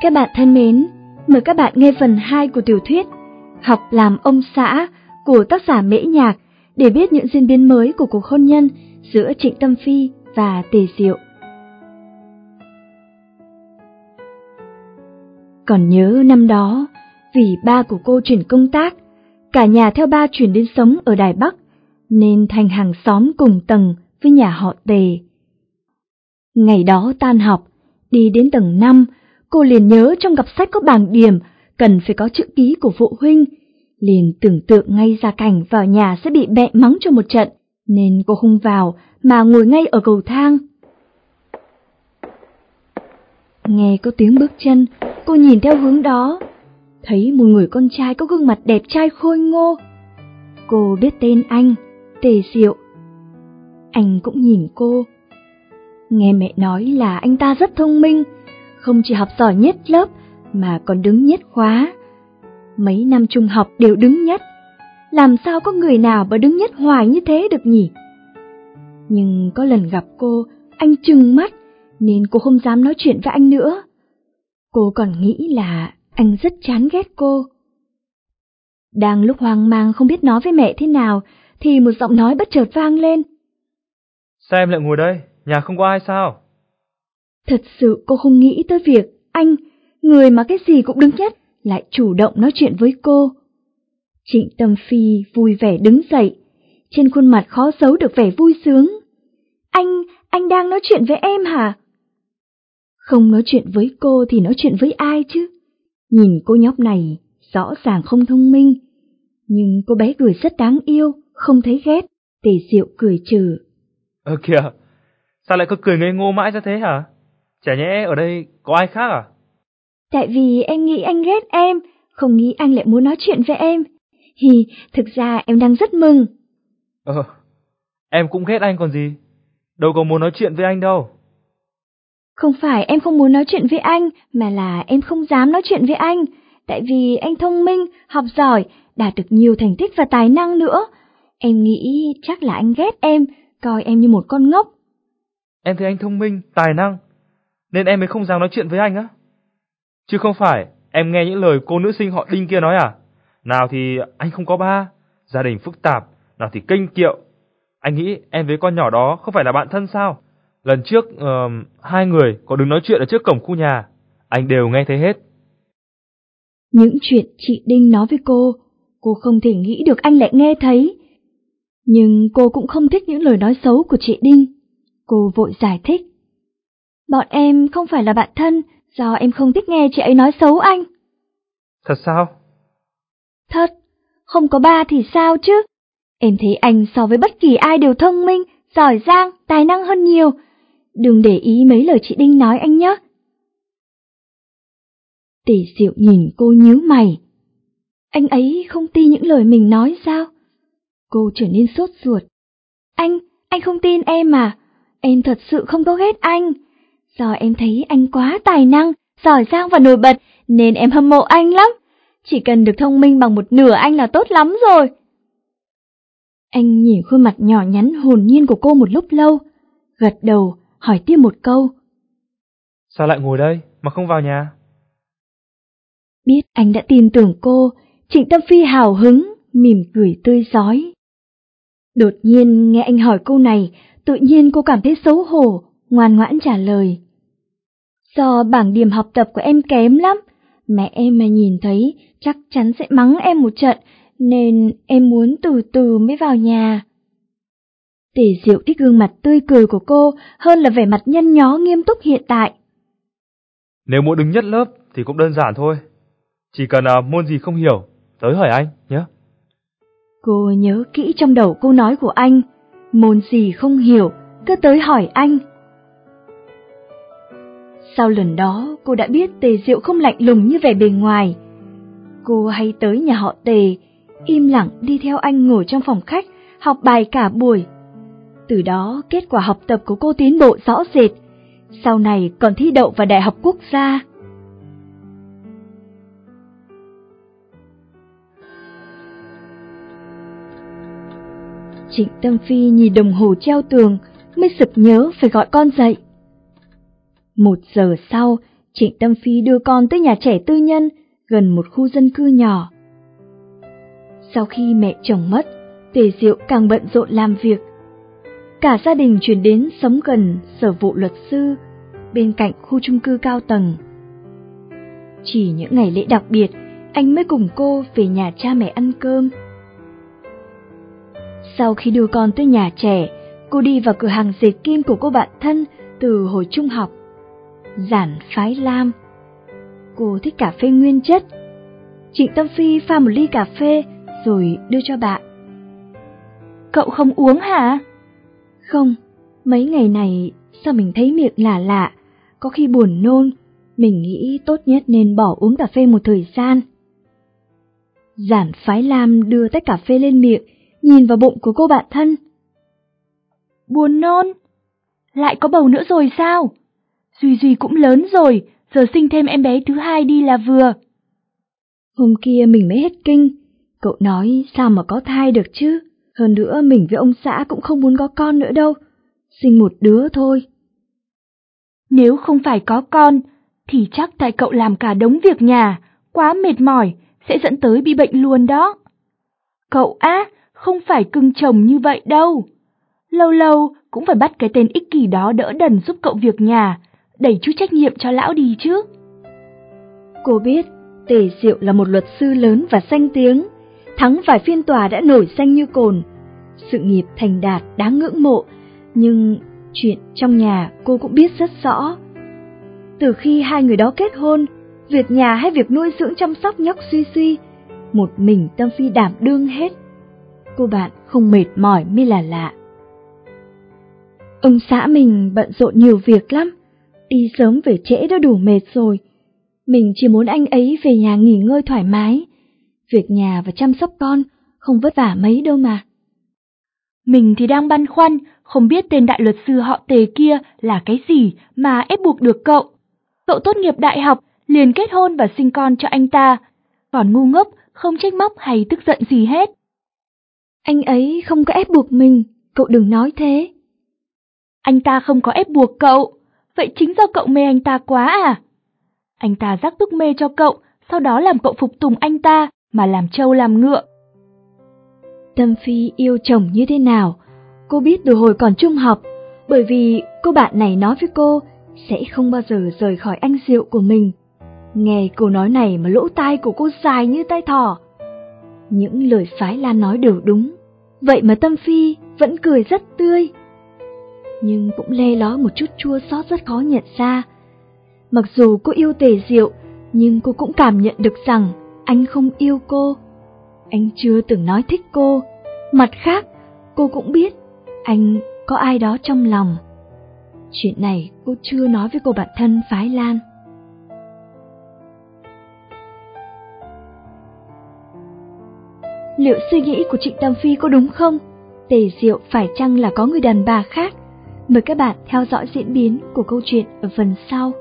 Các bạn thân mến, mời các bạn nghe phần 2 của tiểu thuyết Học làm ông xã của tác giả Mễ Nhạc để biết những diễn biến mới của cuộc hôn nhân giữa Trịnh Tâm Phi và Tề Diệu. Còn nhớ năm đó, vì ba của cô chuyển công tác, cả nhà theo ba chuyển đến sống ở Đài Bắc, nên thành hàng xóm cùng tầng với nhà họ Tề. Ngày đó tan học, đi đến tầng 5, cô liền nhớ trong cặp sách có bảng điểm cần phải có chữ ký của phụ huynh, liền tưởng tượng ngay ra cảnh vào nhà sẽ bị mẹ mắng cho một trận, nên cô không vào mà ngồi ngay ở cầu thang. Nghe có tiếng bước chân, cô nhìn theo hướng đó, thấy một người con trai có gương mặt đẹp trai khôi ngô. Cô biết tên anh, Tề Diệu. Anh cũng nhìn cô. Nghe mẹ nói là anh ta rất thông minh, không chỉ học giỏi nhất lớp mà còn đứng nhất khóa. Mấy năm trung học đều đứng nhất. Làm sao có người nào mà đứng nhất hoài như thế được nhỉ? Nhưng có lần gặp cô, anh trừng mắt, nên cô không dám nói chuyện với anh nữa. Cô còn nghĩ là anh rất chán ghét cô. Đang lúc hoang mang không biết nói với mẹ thế nào, thì một giọng nói bất chợt vang lên. Sao em lại ngồi đây? Nhà không có ai sao? Thật sự cô không nghĩ tới việc anh, người mà cái gì cũng đứng nhất, lại chủ động nói chuyện với cô. Trịnh Tâm Phi vui vẻ đứng dậy, trên khuôn mặt khó giấu được vẻ vui sướng. Anh, anh đang nói chuyện với em hả? Không nói chuyện với cô thì nói chuyện với ai chứ? Nhìn cô nhóc này, rõ ràng không thông minh, nhưng cô bé cười rất đáng yêu, không thấy ghét, tề diệu cười trừ. Ơ kìa, sao lại cứ cười ngây ngô mãi ra thế hả? Chả nhẽ ở đây có ai khác à? Tại vì em nghĩ anh ghét em, không nghĩ anh lại muốn nói chuyện với em. Hi, thực ra em đang rất mừng. Ờ, em cũng ghét anh còn gì. Đâu có muốn nói chuyện với anh đâu. Không phải em không muốn nói chuyện với anh, mà là em không dám nói chuyện với anh. Tại vì anh thông minh, học giỏi, đạt được nhiều thành tích và tài năng nữa. Em nghĩ chắc là anh ghét em, coi em như một con ngốc. Em thấy anh thông minh, tài năng, nên em mới không dám nói chuyện với anh á. Chứ không phải em nghe những lời cô nữ sinh họ Đinh kia nói à? Nào thì anh không có ba, gia đình phức tạp, nào thì kênh kiệu. Anh nghĩ em với con nhỏ đó không phải là bạn thân sao? Lần trước uh, hai người có đứng nói chuyện ở trước cổng khu nhà, anh đều nghe thấy hết. Những chuyện chị Đinh nói với cô, cô không thể nghĩ được anh lại nghe thấy. Nhưng cô cũng không thích những lời nói xấu của chị Đinh. Cô vội giải thích. Bọn em không phải là bạn thân, do em không thích nghe chị ấy nói xấu anh. Thật sao? Thật, không có ba thì sao chứ? Em thấy anh so với bất kỳ ai đều thông minh, giỏi giang, tài năng hơn nhiều. Đừng để ý mấy lời chị Đinh nói anh nhé. Tỷ diệu nhìn cô nhíu mày. Anh ấy không tin những lời mình nói sao? Cô trở nên sốt ruột. Anh, anh không tin em à? Em thật sự không có ghét anh. Do em thấy anh quá tài năng, giỏi giang và nổi bật, nên em hâm mộ anh lắm. Chỉ cần được thông minh bằng một nửa anh là tốt lắm rồi. Anh nhìn khuôn mặt nhỏ nhắn hồn nhiên của cô một lúc lâu, gật đầu, hỏi tiếp một câu. Sao lại ngồi đây, mà không vào nhà? Biết anh đã tin tưởng cô, Trịnh Tâm Phi hào hứng, mỉm cười tươi giói. Đột nhiên nghe anh hỏi câu này, tự nhiên cô cảm thấy xấu hổ, ngoan ngoãn trả lời. Do bảng điểm học tập của em kém lắm, mẹ em mà nhìn thấy chắc chắn sẽ mắng em một trận, nên em muốn từ từ mới vào nhà. Tề diệu thích gương mặt tươi cười của cô hơn là vẻ mặt nhăn nhó nghiêm túc hiện tại. Nếu muốn đứng nhất lớp thì cũng đơn giản thôi. Chỉ cần uh, môn gì không hiểu, tới hỏi anh nhé. Cô nhớ kỹ trong đầu câu nói của anh, môn gì không hiểu, cứ tới hỏi anh. Sau lần đó, cô đã biết Tề Diệu không lạnh lùng như vẻ bề ngoài. Cô hay tới nhà họ Tề, im lặng đi theo anh ngồi trong phòng khách, học bài cả buổi. Từ đó, kết quả học tập của cô tiến bộ rõ rệt. Sau này còn thi đậu vào Đại học Quốc gia. Trịnh Tâm Phi nhìn đồng hồ treo tường, mới sực nhớ phải gọi con dậy. Một giờ sau, Trịnh Tâm Phi đưa con tới nhà trẻ tư nhân gần một khu dân cư nhỏ. Sau khi mẹ chồng mất, Tề Diệu càng bận rộn làm việc. Cả gia đình chuyển đến sống gần sở vụ luật sư, bên cạnh khu chung cư cao tầng. Chỉ những ngày lễ đặc biệt, anh mới cùng cô về nhà cha mẹ ăn cơm. Sau khi đưa con tới nhà trẻ, cô đi vào cửa hàng dệt kim của cô bạn thân từ hồi trung học. Giản phái lam. Cô thích cà phê nguyên chất. Trịnh Tâm Phi pha một ly cà phê rồi đưa cho bạn. Cậu không uống hả? Không, mấy ngày này sao mình thấy miệng lạ lạ, có khi buồn nôn, mình nghĩ tốt nhất nên bỏ uống cà phê một thời gian. Giản phái Lam đưa tách cà phê lên miệng, nhìn vào bụng của cô bạn thân. Buồn nôn? Lại có bầu nữa rồi sao? Duy Duy cũng lớn rồi, giờ sinh thêm em bé thứ hai đi là vừa. Hôm kia mình mới hết kinh, cậu nói sao mà có thai được chứ? Hơn nữa mình với ông xã cũng không muốn có con nữa đâu, sinh một đứa thôi. Nếu không phải có con, thì chắc tại cậu làm cả đống việc nhà, quá mệt mỏi, sẽ dẫn tới bị bệnh luôn đó. Cậu á, không phải cưng chồng như vậy đâu. Lâu lâu cũng phải bắt cái tên ích kỷ đó đỡ đần giúp cậu việc nhà, đẩy chút trách nhiệm cho lão đi chứ. Cô biết, Tề Diệu là một luật sư lớn và danh tiếng, thắng vài phiên tòa đã nổi danh như cồn. Sự nghiệp thành đạt đáng ngưỡng mộ, nhưng chuyện trong nhà cô cũng biết rất rõ. Từ khi hai người đó kết hôn, việc nhà hay việc nuôi dưỡng chăm sóc nhóc suy suy, một mình Tâm Phi đảm đương hết. Cô bạn không mệt mỏi mới là lạ. Ông xã mình bận rộn nhiều việc lắm, đi sớm về trễ đã đủ mệt rồi. Mình chỉ muốn anh ấy về nhà nghỉ ngơi thoải mái. Việc nhà và chăm sóc con không vất vả mấy đâu mà. Mình thì đang băn khoăn, không biết tên đại luật sư họ tề kia là cái gì mà ép buộc được cậu. Cậu tốt nghiệp đại học, liền kết hôn và sinh con cho anh ta. Còn ngu ngốc, không trách móc hay tức giận gì hết. Anh ấy không có ép buộc mình, cậu đừng nói thế. Anh ta không có ép buộc cậu, vậy chính do cậu mê anh ta quá à? Anh ta rắc thuốc mê cho cậu, sau đó làm cậu phục tùng anh ta, mà làm trâu làm ngựa. Tâm Phi yêu chồng như thế nào, cô biết từ hồi còn trung học, bởi vì cô bạn này nói với cô sẽ không bao giờ rời khỏi anh rượu của mình. Nghe câu nói này mà lỗ tai của cô dài như tai thỏ. Những lời phái Lan nói đều đúng, vậy mà Tâm Phi vẫn cười rất tươi. Nhưng cũng le ló một chút chua xót rất khó nhận ra. Mặc dù cô yêu Tề Diệu, nhưng cô cũng cảm nhận được rằng anh không yêu cô. Anh chưa từng nói thích cô. Mặt khác, cô cũng biết anh có ai đó trong lòng. Chuyện này cô chưa nói với cô bạn thân Phái Lan. Liệu suy nghĩ của Trịnh Tâm Phi có đúng không? Tề Diệu phải chăng là có người đàn bà khác? Mời các bạn theo dõi diễn biến của câu chuyện ở phần sau.